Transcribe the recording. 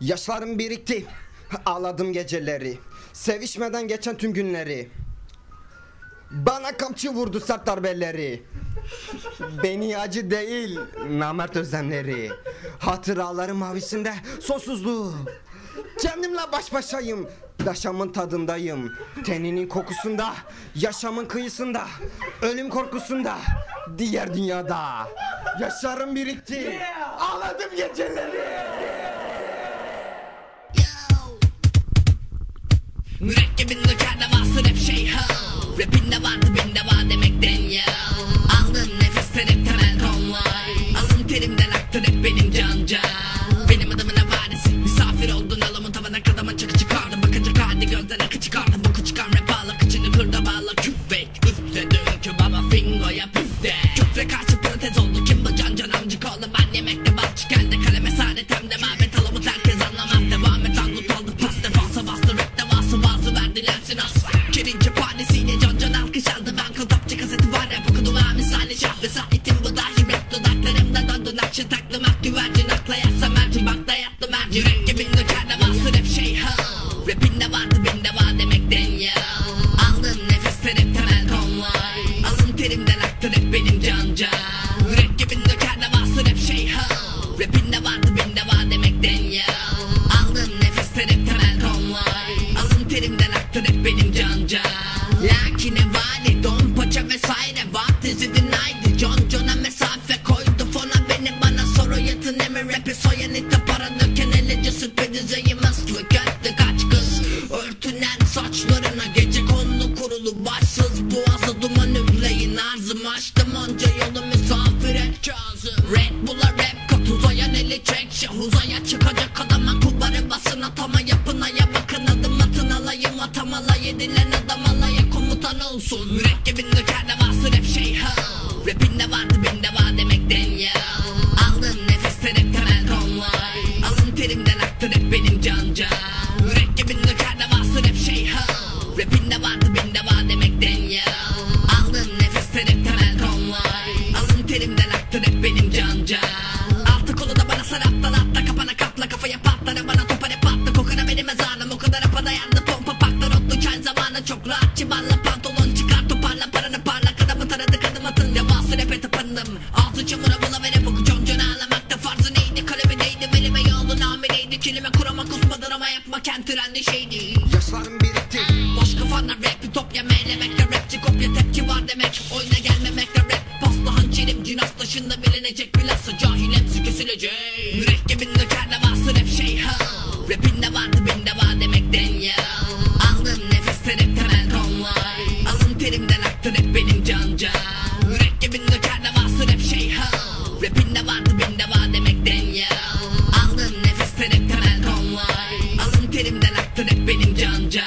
Yaşlarım birikti. Ağladım geceleri. Sevişmeden geçen tüm günleri. Bana kamçı vurdu sert darbeleri. Beni acı değil, namert özlemleri. Hatıralarım mavisinde sonsuzluğu. Kendimle baş başayım. Yaşamın tadındayım. Teninin kokusunda, yaşamın kıyısında, ölüm korkusunda, diğer dünyada. Yaşlarım birikti. Ağladım geceleri. Mürekkebinde kerde vasır hep şey ha. Rapinde vardı binde var demekten ya. Aldığım nefesler hep temel konvoy Alın terimden aktır hep benim can can. Benim adımın varisi Misafir oldun alamın tavana kadama çakı çıkardım. Bakınca kaldi gözden akı çıkardım. Boku çıkan rap ağla kıçını kırda bağla küfek Üfle dünkü baba fingoya püfte Küfre karşı protez oldu. Kim bu can can amcık oğlu Ben yemekte bal çıkardı döndü nakşı taklım ak güvercin akla yatsa mercin bakta yattı mercin Mürekkebin döker de bastı hep şey ha. Rapinde vardı binde var demekten ya Aldığım nefesler hep temel konvoy Alın terimden aktır hep benim can can. Mürekkebin döker de bastı hep şey ha. Rapinde vardı binde var demekten ya Aldığım nefesler hep temel konvoy Alın terimden aktır hep benim can can. Lakine vali don paça vesaire Vakti zidin haydi John emi rapi soyan ite para döken elece dizeyi mıslı Götte kaç kız. Örtünen saçlarına Gece konu kurulu başsız. Boğazı duman üfleyin Arzım açtım onca yolu misafir et kazım Red Bull'a rap kat uzayan eli çek. Şah uzaya çıkacak adama kubarı basın atama yapın aya bakın. Adım atın alayım atamala yedilen adam alaya komutan olsun. Mürekkebin dökerde vasır hep şey ha. Rapinde var zamanı çok rahat Çibanla pantolon çıkar toparla paranı parla Kadımı taradı kadım atın devası rap'e tapındım Ağzı çamura bula ve rap oku Çoncun ağlamakta farzı neydi kalemi neydi Belime yolun amireydi Kelime kurama kusmadır ama yapma kent trendi şeydi Yaşlarım birikti. Boş kafanla rap ütopya meylemekle Kalbimde var demekten ya. Aldığım nefesler hep temel tonlar Alın terimden aktın hep benim canca